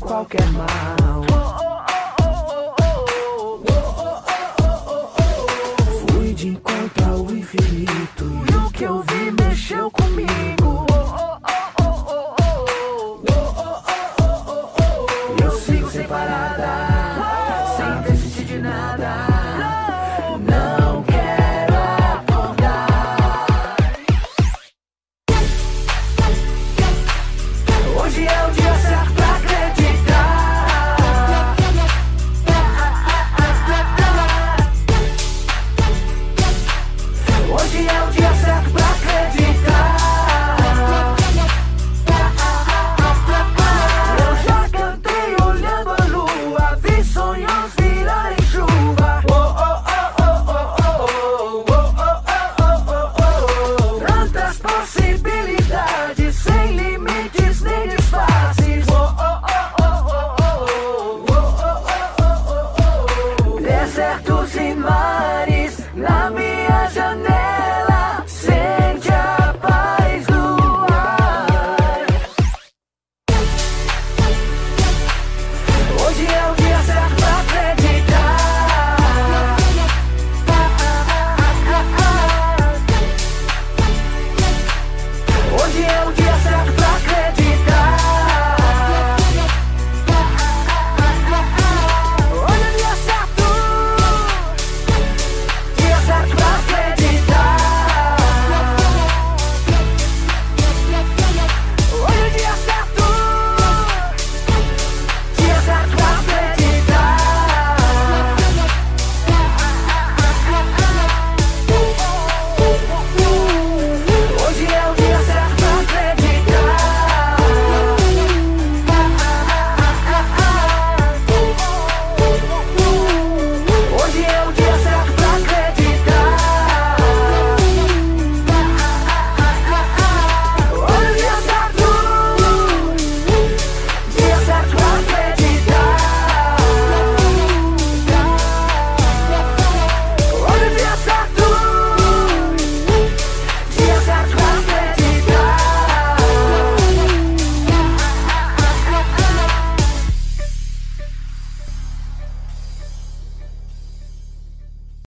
qualquer mal. Fui de encontro ao infinito e o que eu vi mexeu comigo.